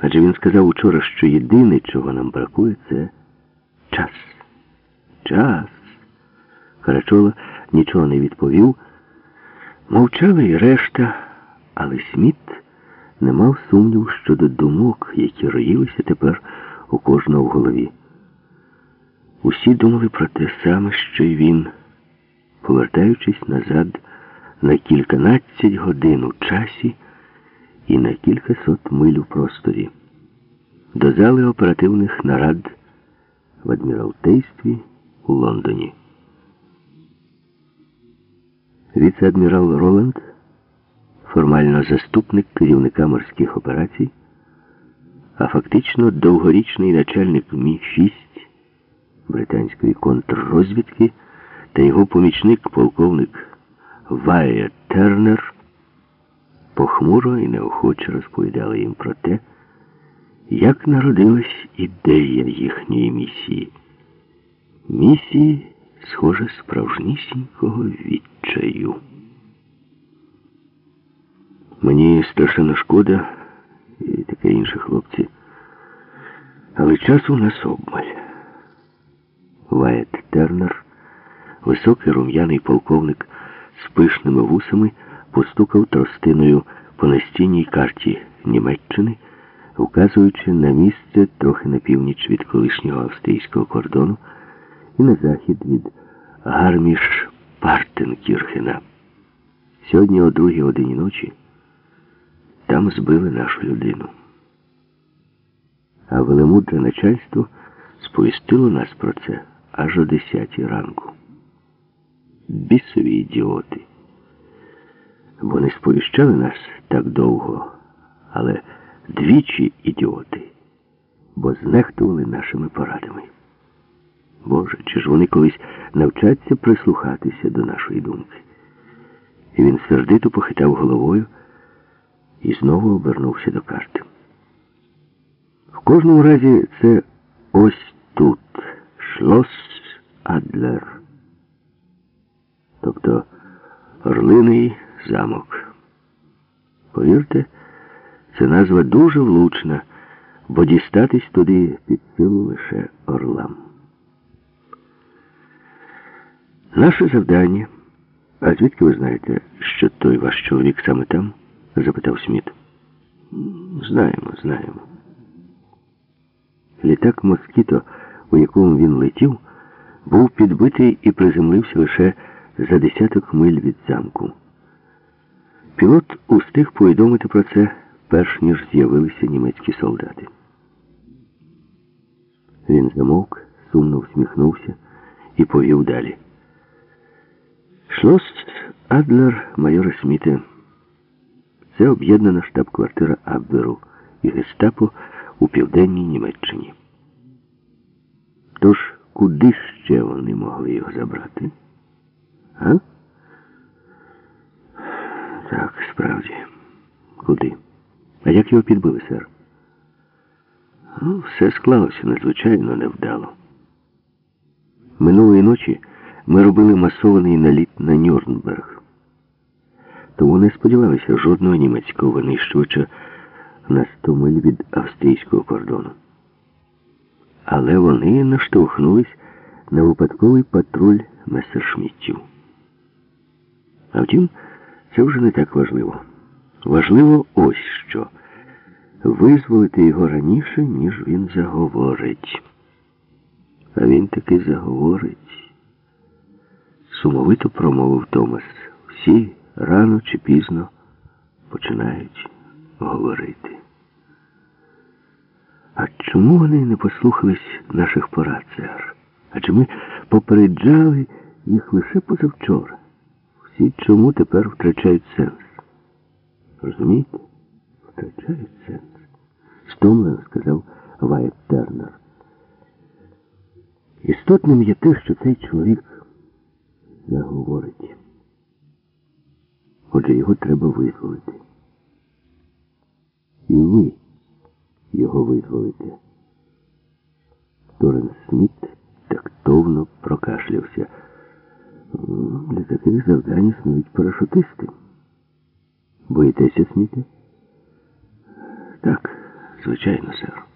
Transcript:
Адже він сказав учора, що єдине, чого нам бракує, це час. Час. Карачола нічого не відповів. Мовчали й решта, але Сміт не мав сумніву щодо думок, які роїлися тепер у кожного в голові. Усі думали про те саме, що й він, повертаючись назад на кільканадцять годин у часі і на кількасот миль у просторі, до зали оперативних нарад в адміралтействі у Лондоні. Віце-адмірал Роланд, формально заступник керівника морських операцій, а фактично довгорічний начальник Мі-6 британської контррозвідки та його помічник полковник Вайя Тернер похмуро і неохоче розповідали їм про те, як народилась ідея їхньої місії. Місії, схоже, справжнісінького відчаю. Мені страшенно шкода і таке інше хлопці. Але часу у нас обмаль. Вайет Тернер, високий рум'яний полковник з пишними вусами, постукав тростиною по настінній карті Німеччини, вказуючи на місце трохи на північ від колишнього австрійського кордону і на захід від Гарміш Партенкірхена. Сьогодні о другій годині ночі там збили нашу людину. А велемудре начальство сповістило нас про це аж о десятій ранку. Бісові ідіоти. Вони сповіщали нас так довго, але двічі ідіоти, бо знехтували нашими порадами. Боже, чи ж вони колись навчаться прислухатися до нашої думки? І він сердито похитав головою і знову обернувся до карти. В кожному разі це ось тут Шлос Адлер. Тобто Орлиний замок. Повірте, це назва дуже влучна, бо дістатись туди під силу лише орлам. Наше завдання. А звідки ви знаєте, що той ваш чоловік саме там? запитав Сміт. Знаємо, знаємо. Літак Москіто, у якому він летів, був підбитий і приземлився лише за десяток миль від замку. Пілот устиг повідомити про це, перш ніж з'явилися німецькі солдати. Він замовк, сумно всміхнувся і повів далі. Шлос Адлер майора Сміта. Це об'єднана штаб-квартира Абверу і гестапо у південній Німеччині. Тож, куди ще вони могли його забрати? А? Так, справді. Куди? А як його підбили, сер? Ну, все склалося надзвичайно невдало. Минулої ночі ми робили масований наліт на Нюрнберг. Тому не сподівалися жодного німецького винищувача на 100 миль від австрійського кордону. Але вони наштовхнулись на випадковий патруль месершміттів. А втім, це вже не так важливо. Важливо ось що. Визволити його раніше, ніж він заговорить. А він таки заговорить. Сумовито промовив Томас. Всі рано чи пізно починають говорити. А чому вони не послухались наших порад, сер? Адже ми попереджали їх лише позавчора. Всі чому тепер втрачають сенс? Розумієте? Втрачають сенс. Стомлено сказав Ваєт-Тернер. Істотним є те, що цей чоловік заговорить. Отже, його треба визволити. І ви його визволите. Торен Сміт тактовно прокашлявся. Для таких завдань існують парашутисти. Боїтеся, Сміте? Так, Звичайно, сер.